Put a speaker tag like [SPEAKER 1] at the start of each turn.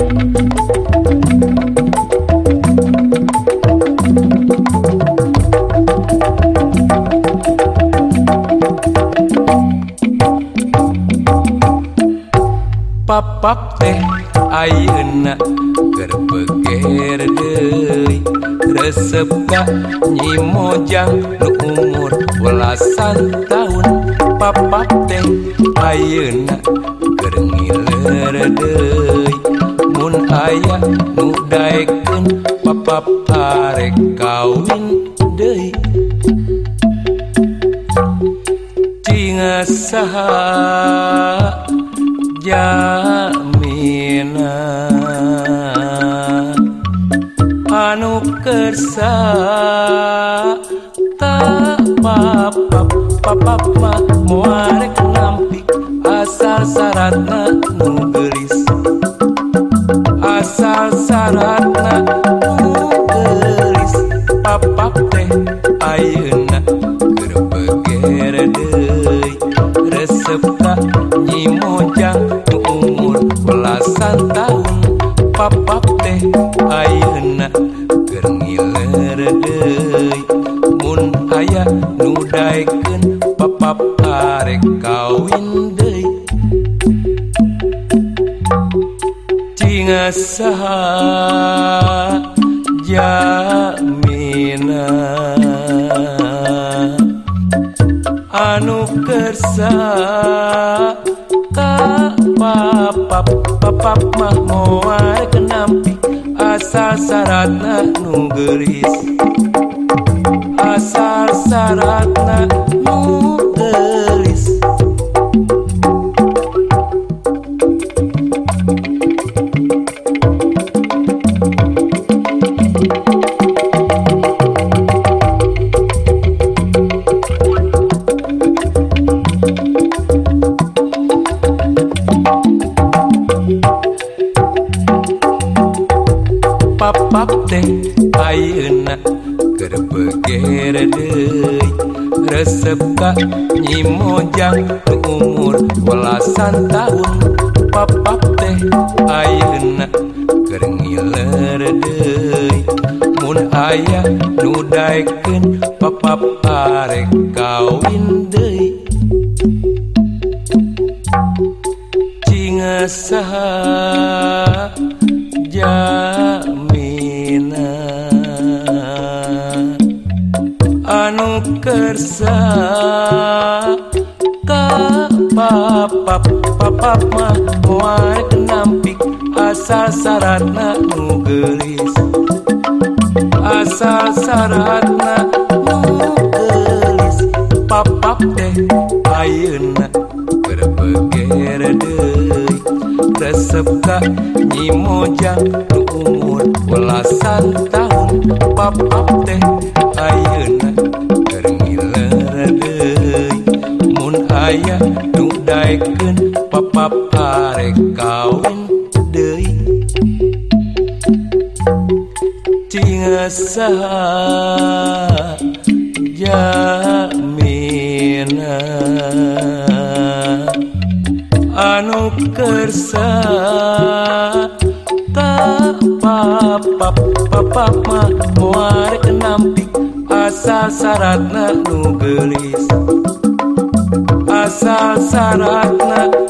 [SPEAKER 1] Papak teh ayeuna keur beger deui resep ka Nyi nu umur belasan tahun. Papak teh ayeuna keur ngiler deui aya nudaeken papa parek kawin deui Cingasaha jamina anu kersa tak papap papa muarek nampi asal saratna Mun aya nudaiken papap arek kawin deui Cingasaha jamina. Anu kersa ka papap papap mah moal kenampi asal syaratna nugelis papap teh ayeuna keur begere deui resep ka nyi mojang nu umur belasan tahun papap teh ayeuna keur ngiler deui mun aya nu daekeun papap arek kawin deui cingesaha ja kersa ka pa pa pa pa ma moal kenampik asal saratna nu gelis asal saratna nu pa pa teh ayeuna berbeger deui resep ka nyimoja nu umur belasan tahun papap papap arek kawin deui tingasaha jamina anu kersa tak papap papap mah muarek nampik asal syaratna nu gelis. Asal syaratna